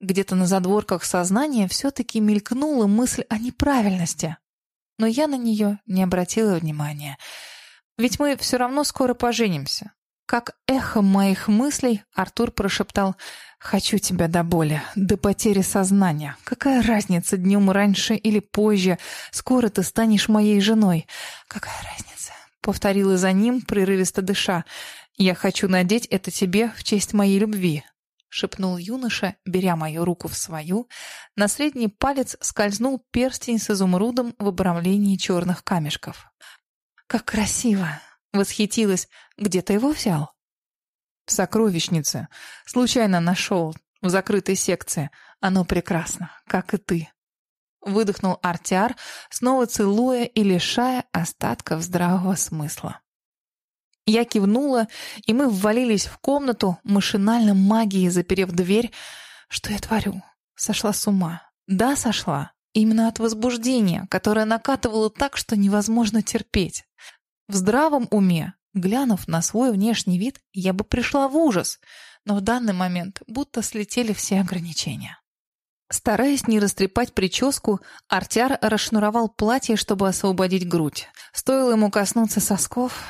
Где-то на задворках сознания все-таки мелькнула мысль о неправильности. Но я на нее не обратила внимания. Ведь мы все равно скоро поженимся. Как эхо моих мыслей Артур прошептал «Хочу тебя до боли, до потери сознания. Какая разница, днем раньше или позже? Скоро ты станешь моей женой. Какая разница?» Повторила за ним, прерывисто дыша. «Я хочу надеть это тебе в честь моей любви. — шепнул юноша, беря мою руку в свою. На средний палец скользнул перстень с изумрудом в обрамлении черных камешков. «Как красиво!» — восхитилась. «Где ты его взял?» «В сокровищнице. Случайно нашел. В закрытой секции. Оно прекрасно, как и ты». Выдохнул Артиар, снова целуя и лишая остатков здравого смысла. Я кивнула, и мы ввалились в комнату, машинально магией заперев дверь. Что я творю? Сошла с ума. Да, сошла. Именно от возбуждения, которое накатывало так, что невозможно терпеть. В здравом уме, глянув на свой внешний вид, я бы пришла в ужас, но в данный момент будто слетели все ограничения. Стараясь не растрепать прическу, Артяр расшнуровал платье, чтобы освободить грудь. Стоило ему коснуться сосков,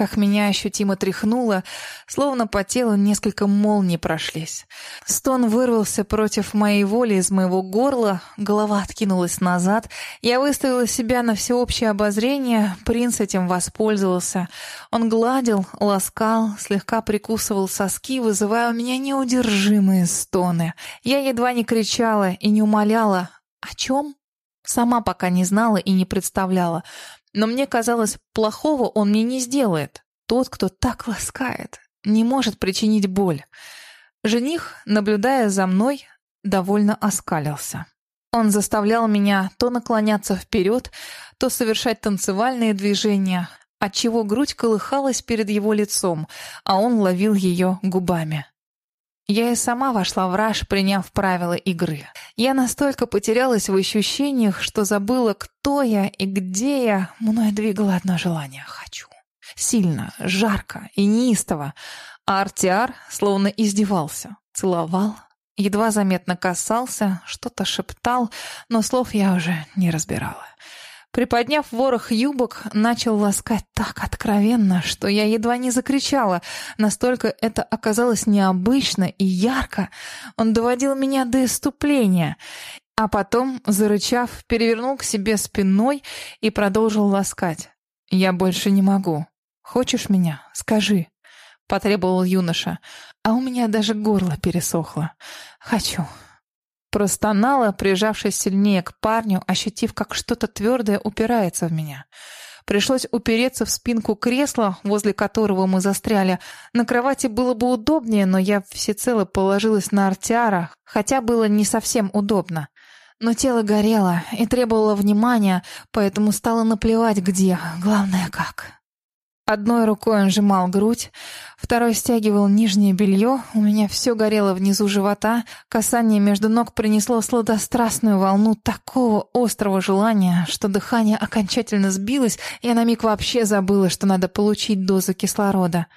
как меня ощутимо тряхнуло, словно по телу несколько молний прошлись. Стон вырвался против моей воли из моего горла, голова откинулась назад. Я выставила себя на всеобщее обозрение, принц этим воспользовался. Он гладил, ласкал, слегка прикусывал соски, вызывая у меня неудержимые стоны. Я едва не кричала и не умоляла. «О чем?» Сама пока не знала и не представляла. Но мне казалось, плохого он мне не сделает. Тот, кто так ласкает, не может причинить боль. Жених, наблюдая за мной, довольно оскалился. Он заставлял меня то наклоняться вперед, то совершать танцевальные движения, отчего грудь колыхалась перед его лицом, а он ловил ее губами. Я и сама вошла в раж, приняв правила игры. Я настолько потерялась в ощущениях, что забыла, кто я и где я. Мною двигало одно желание — хочу. Сильно, жарко и неистово. А Артиар словно издевался, целовал, едва заметно касался, что-то шептал, но слов я уже не разбирала. Приподняв ворох юбок, начал ласкать так откровенно, что я едва не закричала. Настолько это оказалось необычно и ярко. Он доводил меня до иступления. А потом, зарычав, перевернул к себе спиной и продолжил ласкать. «Я больше не могу. Хочешь меня? Скажи», — потребовал юноша. А у меня даже горло пересохло. «Хочу». Простонала, прижавшись сильнее к парню, ощутив, как что-то твердое упирается в меня. Пришлось упереться в спинку кресла, возле которого мы застряли. На кровати было бы удобнее, но я всецело положилась на Артиара, хотя было не совсем удобно. Но тело горело и требовало внимания, поэтому стало наплевать где, главное как. Одной рукой он сжимал грудь, второй стягивал нижнее белье, у меня все горело внизу живота, касание между ног принесло сладострастную волну такого острого желания, что дыхание окончательно сбилось, и я на миг вообще забыла, что надо получить дозу кислорода.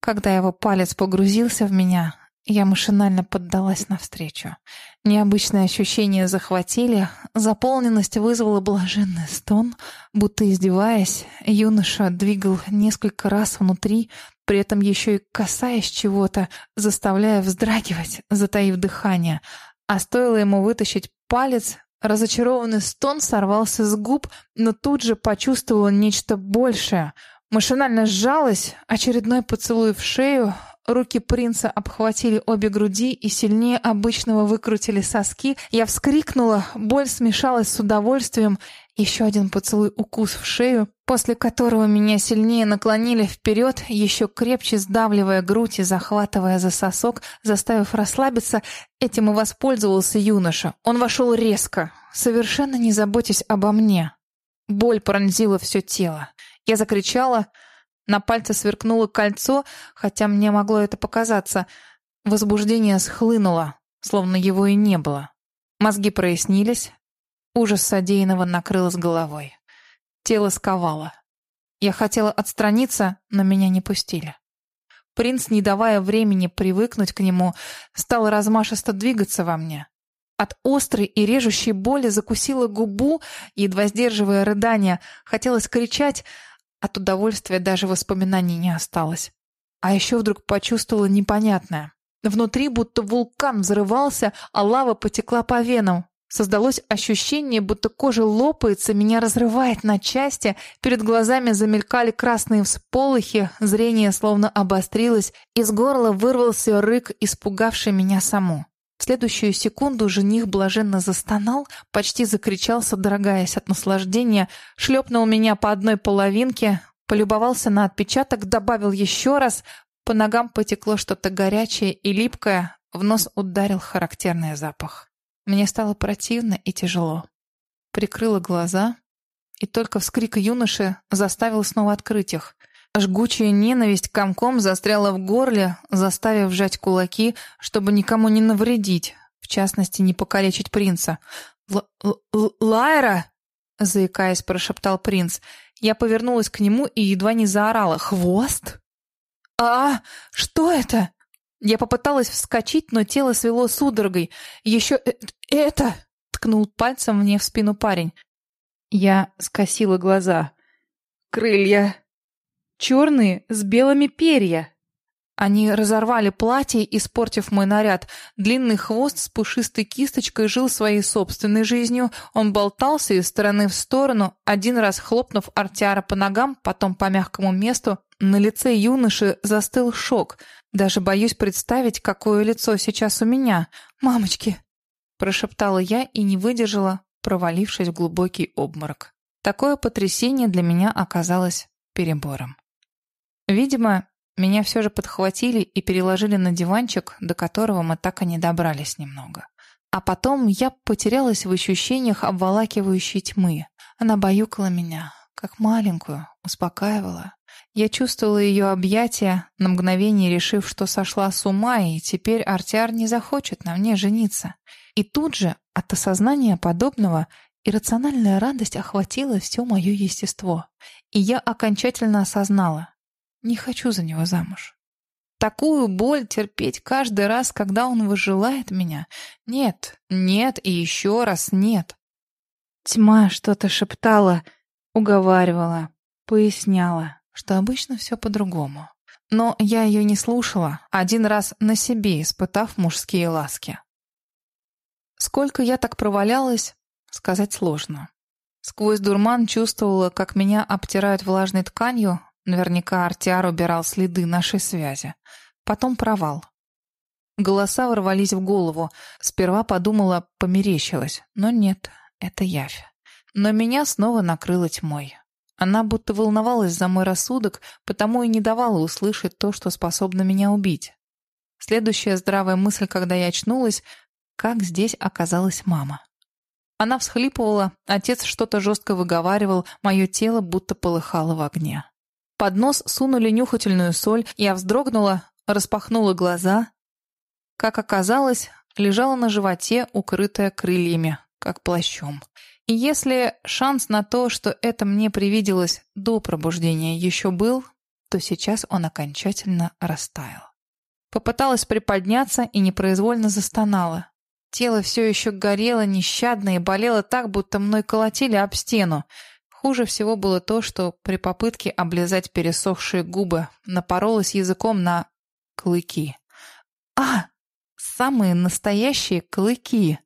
Когда его палец погрузился в меня, я машинально поддалась навстречу. Необычные ощущения захватили, заполненность вызвала блаженный стон, будто издеваясь, юноша двигал несколько раз внутри, при этом еще и касаясь чего-то, заставляя вздрагивать, затаив дыхание. А стоило ему вытащить палец, разочарованный стон сорвался с губ, но тут же почувствовала нечто большее. Машинально сжалась, очередной поцелуй в шею, Руки принца обхватили обе груди и сильнее обычного выкрутили соски. Я вскрикнула, боль смешалась с удовольствием. Еще один поцелуй укус в шею, после которого меня сильнее наклонили вперед, еще крепче сдавливая грудь и захватывая за сосок, заставив расслабиться. Этим и воспользовался юноша. Он вошел резко, совершенно не заботясь обо мне. Боль пронзила все тело. Я закричала... На пальце сверкнуло кольцо, хотя мне могло это показаться. Возбуждение схлынуло, словно его и не было. Мозги прояснились. Ужас содеянного накрыл с головой. Тело сковало. Я хотела отстраниться, но меня не пустили. Принц, не давая времени привыкнуть к нему, стал размашисто двигаться во мне. От острой и режущей боли закусила губу, едва сдерживая рыдания. Хотелось кричать, от удовольствия даже воспоминаний не осталось. А еще вдруг почувствовала непонятное. Внутри будто вулкан взрывался, а лава потекла по венам. Создалось ощущение, будто кожа лопается, меня разрывает на части, перед глазами замелькали красные всполохи, зрение словно обострилось, из горла вырвался рык, испугавший меня саму. В следующую секунду жених блаженно застонал, почти закричал, содрогаясь от наслаждения, шлепнул меня по одной половинке, полюбовался на отпечаток, добавил еще раз, по ногам потекло что-то горячее и липкое, в нос ударил характерный запах. Мне стало противно и тяжело. Прикрыла глаза, и только вскрик юноши заставил снова открыть их. Жгучая ненависть комком застряла в горле, заставив сжать кулаки, чтобы никому не навредить, в частности, не покалечить принца. «Лайра!» — заикаясь, прошептал принц. Я повернулась к нему и едва не заорала. «Хвост?» «А, что это?» Я попыталась вскочить, но тело свело судорогой. «Еще э это!» — ткнул пальцем мне в спину парень. Я скосила глаза. «Крылья!» Черные с белыми перья. Они разорвали платье, испортив мой наряд. Длинный хвост с пушистой кисточкой жил своей собственной жизнью. Он болтался из стороны в сторону, один раз хлопнув Артиара по ногам, потом по мягкому месту. На лице юноши застыл шок. Даже боюсь представить, какое лицо сейчас у меня. «Мамочки!» – прошептала я и не выдержала, провалившись в глубокий обморок. Такое потрясение для меня оказалось перебором. Видимо, меня все же подхватили и переложили на диванчик, до которого мы так и не добрались немного. А потом я потерялась в ощущениях обволакивающей тьмы. Она баюкала меня, как маленькую, успокаивала. Я чувствовала ее объятия, на мгновение решив, что сошла с ума, и теперь Артиар не захочет на мне жениться. И тут же от осознания подобного иррациональная радость охватила все мое естество. И я окончательно осознала, не хочу за него замуж. Такую боль терпеть каждый раз, когда он выжелает меня? Нет, нет и еще раз нет. Тьма что-то шептала, уговаривала, поясняла, что обычно все по-другому. Но я ее не слушала, один раз на себе испытав мужские ласки. Сколько я так провалялась, сказать сложно. Сквозь дурман чувствовала, как меня обтирают влажной тканью, Наверняка Артиар убирал следы нашей связи. Потом провал. Голоса ворвались в голову. Сперва подумала, померещилась. Но нет, это явь. Но меня снова накрыла тьмой. Она будто волновалась за мой рассудок, потому и не давала услышать то, что способно меня убить. Следующая здравая мысль, когда я очнулась, как здесь оказалась мама. Она всхлипывала, отец что-то жестко выговаривал, мое тело будто полыхало в огне. Под нос сунули нюхательную соль, я вздрогнула, распахнула глаза. Как оказалось, лежала на животе, укрытая крыльями, как плащом. И если шанс на то, что это мне привиделось до пробуждения, еще был, то сейчас он окончательно растаял. Попыталась приподняться и непроизвольно застонала. Тело все еще горело нещадно и болело так, будто мной колотили об стену. Хуже всего было то, что при попытке облизать пересохшие губы напоролась языком на клыки. А, самые настоящие клыки.